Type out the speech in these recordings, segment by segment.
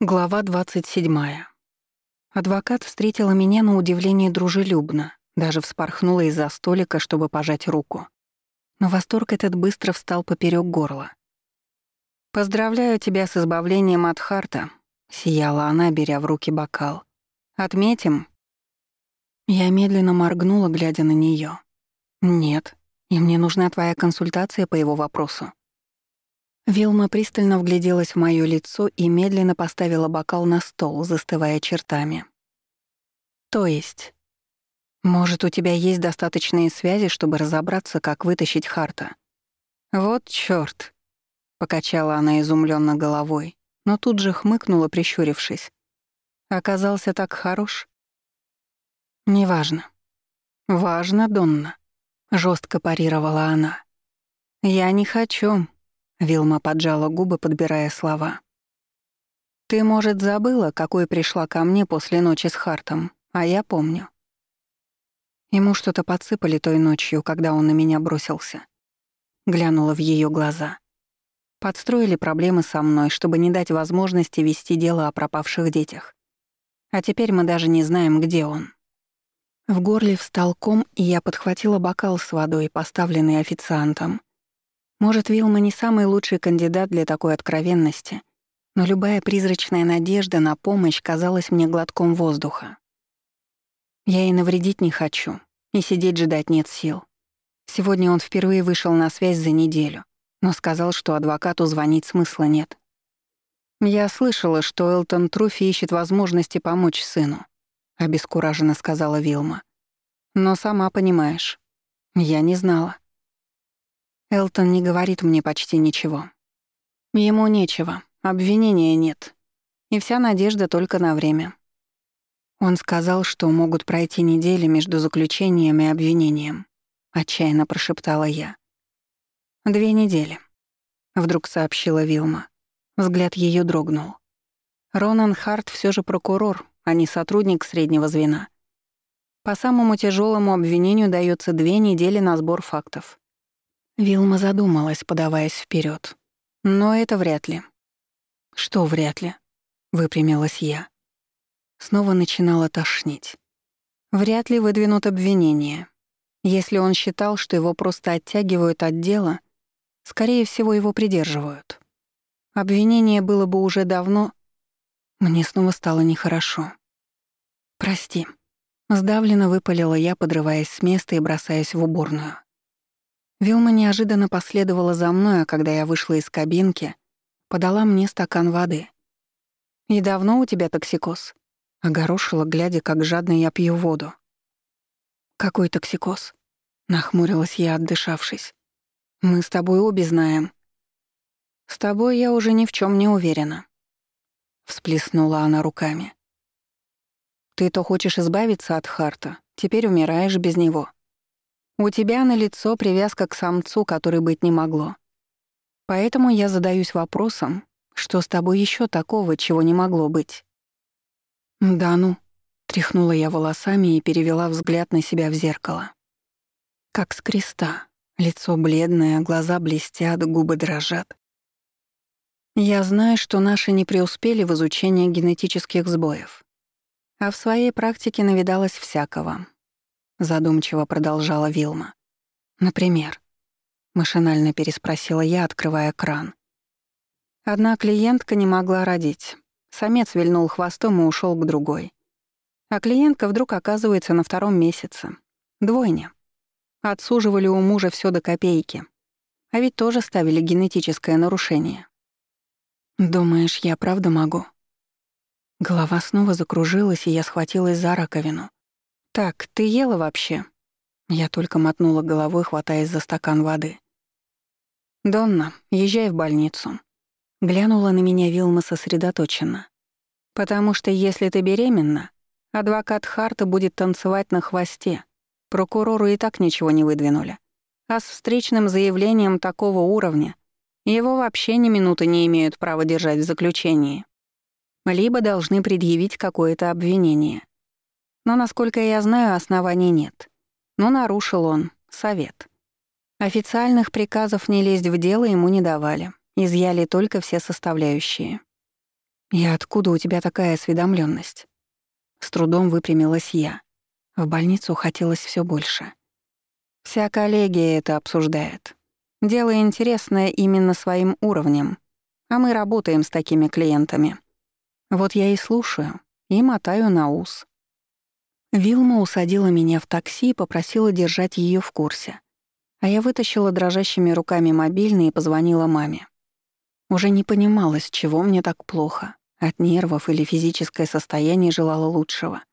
Глава 27. Адвокат встретила меня на удивление дружелюбно, даже вспорхнула из-за столика, чтобы пожать руку. Но восторг этот быстро встал поперек горла. «Поздравляю тебя с избавлением от Харта», — сияла она, беря в руки бокал. «Отметим?» Я медленно моргнула, глядя на нее. «Нет, и мне нужна твоя консультация по его вопросу». Вилма пристально вгляделась в моё лицо и медленно поставила бокал на стол, застывая чертами. «То есть? Может, у тебя есть достаточные связи, чтобы разобраться, как вытащить Харта?» «Вот чёрт!» — покачала она изумлённо головой, но тут же хмыкнула, прищурившись. «Оказался так хорош?» «Неважно». «Важно, Донна», — жёстко парировала она. «Я не хочу, Вилма поджала губы, подбирая слова. «Ты, может, забыла, какой пришла ко мне после ночи с Хартом, а я помню». Ему что-то подсыпали той ночью, когда он на меня бросился. Глянула в ее глаза. Подстроили проблемы со мной, чтобы не дать возможности вести дело о пропавших детях. А теперь мы даже не знаем, где он. В горле встал ком, и я подхватила бокал с водой, поставленный официантом, может, Вилма не самый лучший кандидат для такой откровенности, но любая призрачная надежда на помощь казалась мне глотком воздуха. Я и навредить не хочу, и сидеть ждать нет сил. Сегодня он впервые вышел на связь за неделю, но сказал, что адвокату звонить смысла нет. «Я слышала, что Элтон Труфи ищет возможности помочь сыну», — обескураженно сказала Вилма. «Но сама понимаешь, я не знала. Элтон не говорит мне почти ничего. Ему нечего, обвинения нет. И вся надежда только на время. Он сказал, что могут пройти недели между заключением и обвинением. Отчаянно прошептала я. «Две недели», — вдруг сообщила Вилма. Взгляд ее дрогнул. Ронан Харт все же прокурор, а не сотрудник среднего звена. По самому тяжелому обвинению дается две недели на сбор фактов. Вилма задумалась, подаваясь вперед. Но это вряд ли. Что вряд ли? Выпрямилась я. Снова начинала тошнить. Вряд ли выдвинут обвинение. Если он считал, что его просто оттягивают от дела, скорее всего, его придерживают. Обвинение было бы уже давно. Мне снова стало нехорошо. «Прости». Сдавленно выпалила я, подрываясь с места и бросаясь в уборную. Вилма неожиданно последовала за мной, а когда я вышла из кабинки, подала мне стакан воды. «И давно у тебя токсикоз?» — огорошила, глядя, как жадно я пью воду. «Какой токсикоз?» — нахмурилась я, отдышавшись. «Мы с тобой обе знаем». «С тобой я уже ни в чем не уверена», — всплеснула она руками. «Ты то хочешь избавиться от Харта, теперь умираешь без него. У тебя на лицо привязка к самцу, который быть не могло. Поэтому я задаюсь вопросом, что с тобой еще такого, чего не могло быть? Да ну, тряхнула я волосами и перевела взгляд на себя в зеркало. Как с креста. Лицо бледное, глаза блестят, губы дрожат. Я знаю, что наши не преуспели в изучении генетических сбоев. А в своей практике навидалось всякого задумчиво продолжала Вилма. Например, машинально переспросила я, открывая кран. Одна клиентка не могла родить. Самец вильнул хвостом и ушел к другой. А клиентка вдруг оказывается на втором месяце. Двойня. Отсуживали у мужа все до копейки. А ведь тоже ставили генетическое нарушение. «Думаешь, я правда могу?» Голова снова закружилась, и я схватилась за раковину. «Так, ты ела вообще?» Я только мотнула головой, хватаясь за стакан воды. «Донна, езжай в больницу». Глянула на меня Вилма сосредоточенно. «Потому что если ты беременна, адвокат Харта будет танцевать на хвосте. Прокурору и так ничего не выдвинули. А с встречным заявлением такого уровня его вообще ни минуты не имеют права держать в заключении. Либо должны предъявить какое-то обвинение. Но, насколько я знаю, оснований нет. Но нарушил он совет. Официальных приказов не лезть в дело ему не давали. Изъяли только все составляющие. «И откуда у тебя такая осведомленность? С трудом выпрямилась я. В больницу хотелось все больше. Вся коллегия это обсуждает. Дело интересное именно своим уровнем, а мы работаем с такими клиентами. Вот я и слушаю, и мотаю на ус. Вилма усадила меня в такси и попросила держать ее в курсе. А я вытащила дрожащими руками мобильный и позвонила маме. Уже не понимала, с чего мне так плохо. От нервов или физическое состояние желала лучшего.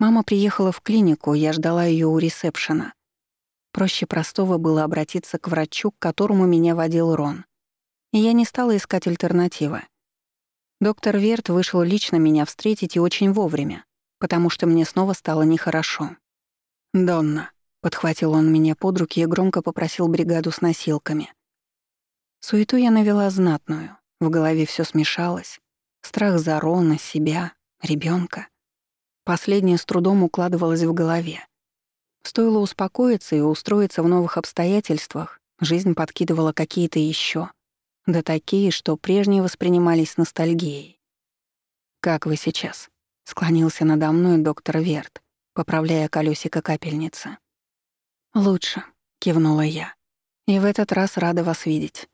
Мама приехала в клинику, я ждала ее у ресепшена. Проще простого было обратиться к врачу, к которому меня водил Рон. И я не стала искать альтернативы. Доктор Верт вышел лично меня встретить и очень вовремя, потому что мне снова стало нехорошо. «Донна», — подхватил он меня под руки и громко попросил бригаду с носилками. Суету я навела знатную, в голове все смешалось. Страх за Рона, себя, ребенка. Последнее с трудом укладывалось в голове. Стоило успокоиться и устроиться в новых обстоятельствах, жизнь подкидывала какие-то еще, да такие, что прежние воспринимались ностальгией. «Как вы сейчас?» — склонился надо мной доктор Верт, поправляя колесико капельницы. «Лучше», — кивнула я. «И в этот раз рада вас видеть».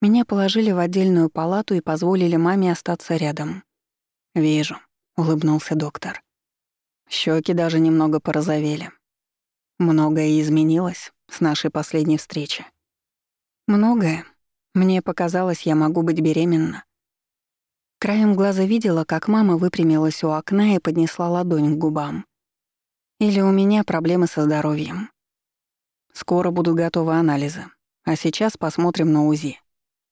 Меня положили в отдельную палату и позволили маме остаться рядом. «Вижу», — улыбнулся доктор. Щеки даже немного порозовели. Многое изменилось с нашей последней встречи. Многое. Мне показалось, я могу быть беременна. Краем глаза видела, как мама выпрямилась у окна и поднесла ладонь к губам. Или у меня проблемы со здоровьем. Скоро будут готовы анализы. А сейчас посмотрим на УЗИ.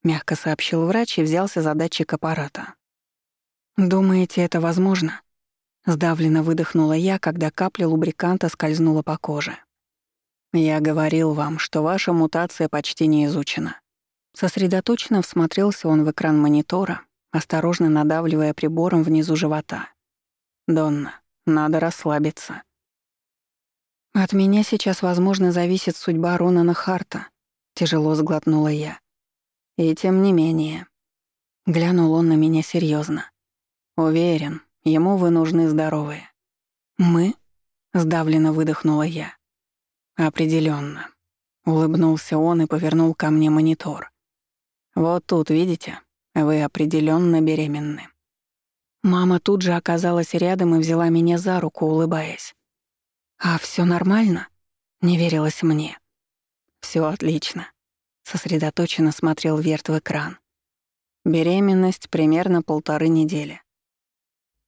Мягко сообщил врач и взялся за датчик аппарата. «Думаете, это возможно?» Сдавленно выдохнула я, когда капля лубриканта скользнула по коже. «Я говорил вам, что ваша мутация почти не изучена». Сосредоточенно всмотрелся он в экран монитора, осторожно надавливая прибором внизу живота. «Донна, надо расслабиться». «От меня сейчас, возможно, зависит судьба Ронана Харта», — тяжело сглотнула я. «И тем не менее». Глянул он на меня серьезно. «Уверен, Ему вы нужны здоровые». «Мы?» — сдавленно выдохнула я. Определенно. Улыбнулся он и повернул ко мне монитор. «Вот тут, видите, вы определенно беременны». Мама тут же оказалась рядом и взяла меня за руку, улыбаясь. «А все нормально?» — не верилось мне. Все отлично», — сосредоточенно смотрел Верт в экран. «Беременность примерно полторы недели.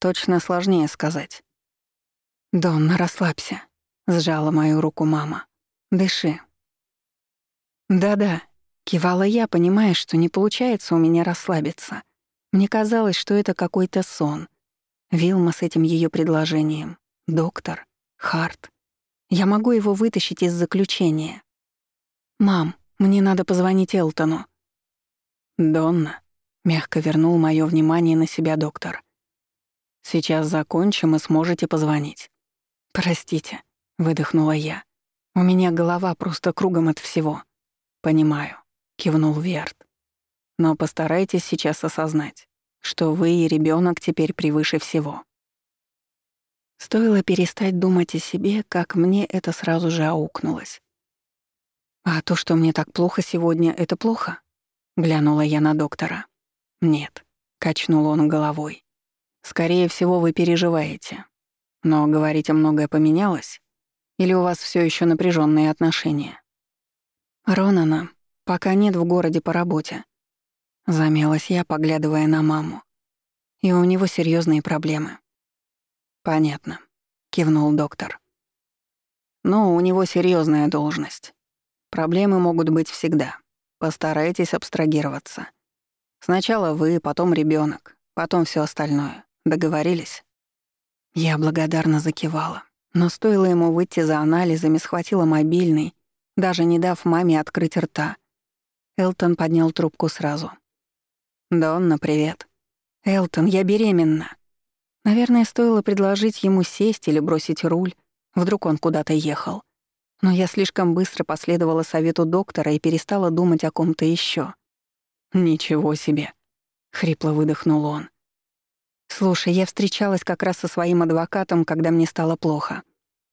Точно сложнее сказать. «Донна, расслабься», — сжала мою руку мама. «Дыши». «Да-да», — кивала я, понимая, что не получается у меня расслабиться. Мне казалось, что это какой-то сон. Вилма с этим ее предложением. Доктор. Харт. Я могу его вытащить из заключения. «Мам, мне надо позвонить Элтону». «Донна», — мягко вернул мое внимание на себя доктор. Сейчас закончим и сможете позвонить». «Простите», — выдохнула я. «У меня голова просто кругом от всего». «Понимаю», — кивнул Верт. «Но постарайтесь сейчас осознать, что вы и ребенок теперь превыше всего». Стоило перестать думать о себе, как мне это сразу же аукнулось. «А то, что мне так плохо сегодня, это плохо?» — глянула я на доктора. «Нет», — качнул он головой. Скорее всего, вы переживаете. Но, говорите, многое поменялось? Или у вас все еще напряженные отношения? Ронана пока нет в городе по работе. Замялась я, поглядывая на маму. И у него серьезные проблемы. Понятно, кивнул доктор. Но у него серьезная должность. Проблемы могут быть всегда. Постарайтесь абстрагироваться. Сначала вы, потом ребенок, потом все остальное. Договорились?» Я благодарно закивала, но стоило ему выйти за анализами, схватила мобильный, даже не дав маме открыть рта. Элтон поднял трубку сразу. «Донна, привет». «Элтон, я беременна». Наверное, стоило предложить ему сесть или бросить руль. Вдруг он куда-то ехал. Но я слишком быстро последовала совету доктора и перестала думать о ком-то еще. «Ничего себе», хрипло выдохнул он. «Слушай, я встречалась как раз со своим адвокатом, когда мне стало плохо».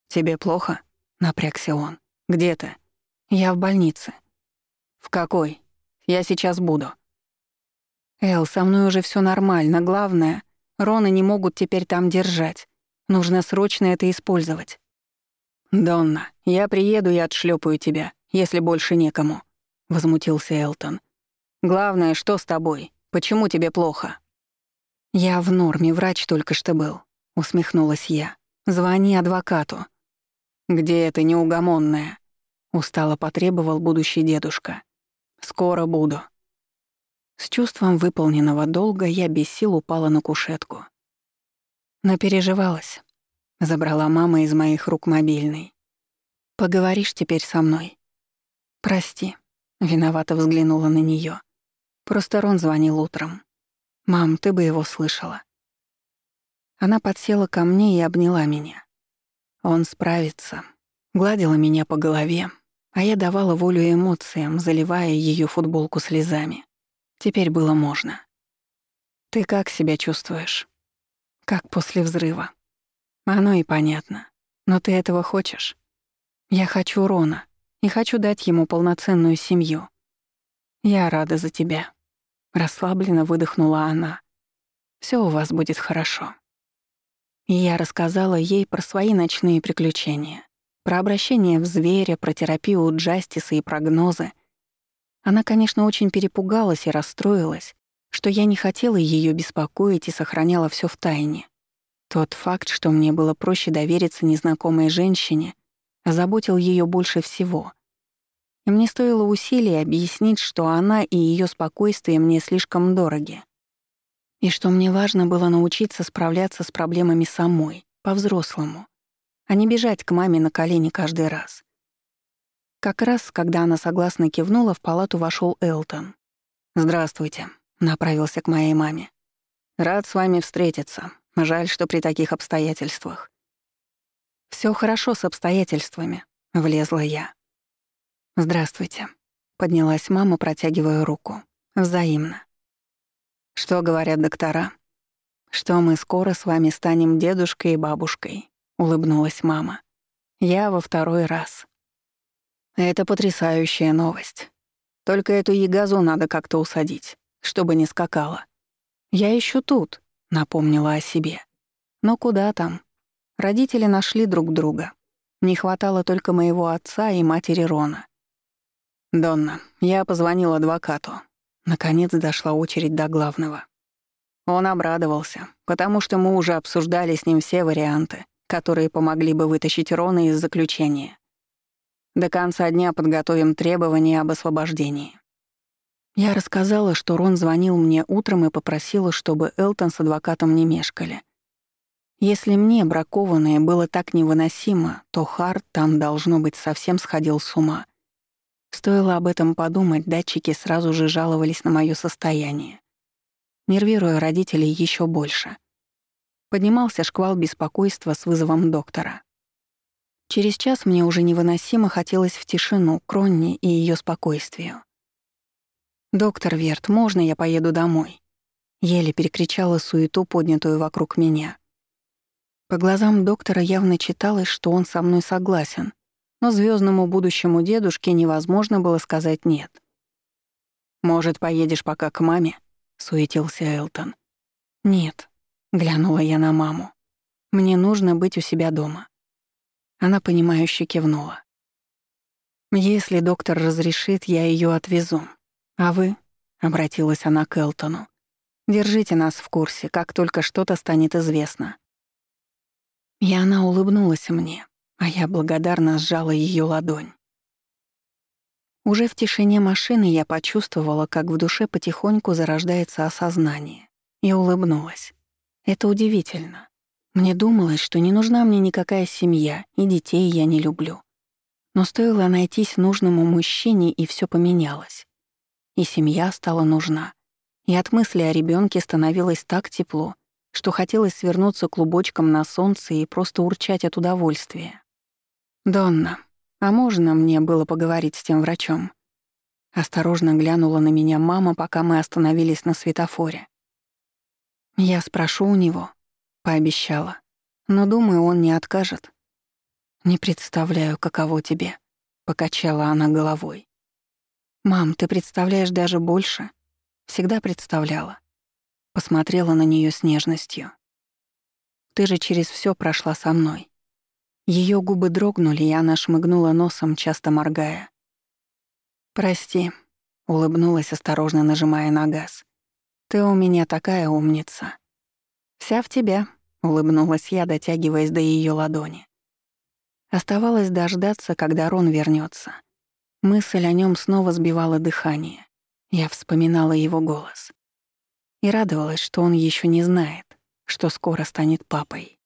«Тебе плохо?» — напрягся он. «Где ты?» «Я в больнице». «В какой? Я сейчас буду». «Эл, со мной уже все нормально. Главное, Роны не могут теперь там держать. Нужно срочно это использовать». «Донна, я приеду и отшлепаю тебя, если больше некому», — возмутился Элтон. «Главное, что с тобой? Почему тебе плохо?» «Я в норме, врач только что был», — усмехнулась я. «Звони адвокату». «Где это неугомонная?» — устало потребовал будущий дедушка. «Скоро буду». С чувством выполненного долга я без сил упала на кушетку. Напереживалась. Забрала мама из моих рук мобильный. «Поговоришь теперь со мной?» «Прости», — виновато взглянула на неё. Просто Рон звонил утром. «Мам, ты бы его слышала». Она подсела ко мне и обняла меня. Он справится. Гладила меня по голове, а я давала волю эмоциям, заливая ее футболку слезами. Теперь было можно. «Ты как себя чувствуешь?» «Как после взрыва?» «Оно и понятно. Но ты этого хочешь?» «Я хочу Рона и хочу дать ему полноценную семью. Я рада за тебя». Расслабленно выдохнула она. Все у вас будет хорошо». И я рассказала ей про свои ночные приключения, про обращение в зверя, про терапию Джастиса и прогнозы. Она, конечно, очень перепугалась и расстроилась, что я не хотела ее беспокоить и сохраняла все в тайне. Тот факт, что мне было проще довериться незнакомой женщине, озаботил ее больше всего. И мне стоило усилий объяснить, что она и ее спокойствие мне слишком дороги. И что мне важно было научиться справляться с проблемами самой, по-взрослому, а не бежать к маме на колени каждый раз. Как раз, когда она согласно кивнула, в палату вошел Элтон. «Здравствуйте», — направился к моей маме. «Рад с вами встретиться. Жаль, что при таких обстоятельствах». Все хорошо с обстоятельствами», — влезла я. «Здравствуйте», — поднялась мама, протягивая руку. «Взаимно». «Что говорят доктора?» «Что мы скоро с вами станем дедушкой и бабушкой», — улыбнулась мама. «Я во второй раз». «Это потрясающая новость. Только эту ягозу надо как-то усадить, чтобы не скакала. Я еще тут», — напомнила о себе. «Но куда там? Родители нашли друг друга. Не хватало только моего отца и матери Рона. «Донна, я позвонил адвокату». Наконец дошла очередь до главного. Он обрадовался, потому что мы уже обсуждали с ним все варианты, которые помогли бы вытащить Рона из заключения. До конца дня подготовим требования об освобождении. Я рассказала, что Рон звонил мне утром и попросила, чтобы Элтон с адвокатом не мешкали. Если мне, бракованное, было так невыносимо, то Харт там, должно быть, совсем сходил с ума. Стоило об этом подумать, датчики сразу же жаловались на моё состояние, нервируя родителей ещё больше. Поднимался шквал беспокойства с вызовом доктора. Через час мне уже невыносимо хотелось в тишину, к Ронне и её спокойствию. «Доктор Верт, можно я поеду домой?» Еле перекричала суету, поднятую вокруг меня. По глазам доктора явно читалось, что он со мной согласен, но звездному будущему дедушке невозможно было сказать «нет». «Может, поедешь пока к маме?» — суетился Элтон. «Нет», — глянула я на маму. «Мне нужно быть у себя дома». Она, понимающе кивнула. «Если доктор разрешит, я ее отвезу. А вы?» — обратилась она к Элтону. «Держите нас в курсе, как только что-то станет известно». И она улыбнулась мне, а я благодарно сжала ее ладонь. Уже в тишине машины я почувствовала, как в душе потихоньку зарождается осознание, и улыбнулась. Это удивительно. Мне думалось, что не нужна мне никакая семья, и детей я не люблю. Но стоило найтись нужному мужчине, и все поменялось. И семья стала нужна. И от мысли о ребенке становилось так тепло, что хотелось свернуться клубочком на солнце и просто урчать от удовольствия. «Донна, а можно мне было поговорить с тем врачом?» Осторожно глянула на меня мама, пока мы остановились на светофоре. «Я спрошу у него», — пообещала. «Но думаю, он не откажет». «Не представляю, каково тебе», — покачала она головой. «Мам, ты представляешь даже больше. Всегда представляла». Посмотрела на нее с нежностью. «Ты же через все прошла со мной». Ее губы дрогнули, и она шмыгнула носом, часто моргая. «Прости», — улыбнулась, осторожно нажимая на газ. «Ты у меня такая умница». «Вся в тебя», — улыбнулась я, дотягиваясь до ее ладони. Оставалось дождаться, когда Рон вернется. Мысль о нем снова сбивала дыхание. Я вспоминала его голос. И радовалась, что он еще не знает, что скоро станет папой.